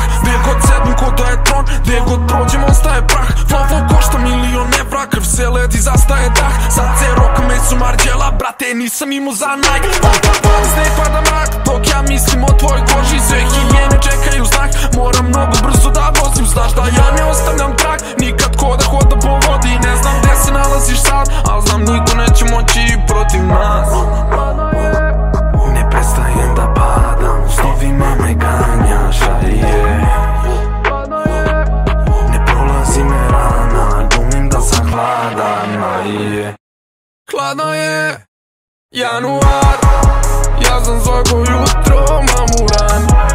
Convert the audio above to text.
страх Де го седм ко да е трон, де го прођем остаје прах. Флафо кошта милион евра, крв се леди застаје дах. Сад се рок, месо марджела, брате, нисам иму за најг Пак, пак, paranoję Januar. Ja zdążę jutro, mam uran.